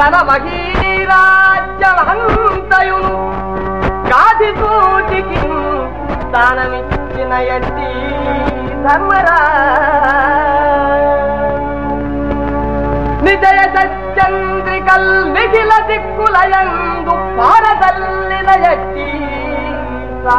తన మహీరాజ్యమంతయును కాది సూటికి స్థానమిచ్చిన ఎట్టి ధర్మరా నిజయ సచంద్రికల్ నిఖిల దిక్కులయందు పారదల్లిన ఎట్టి సా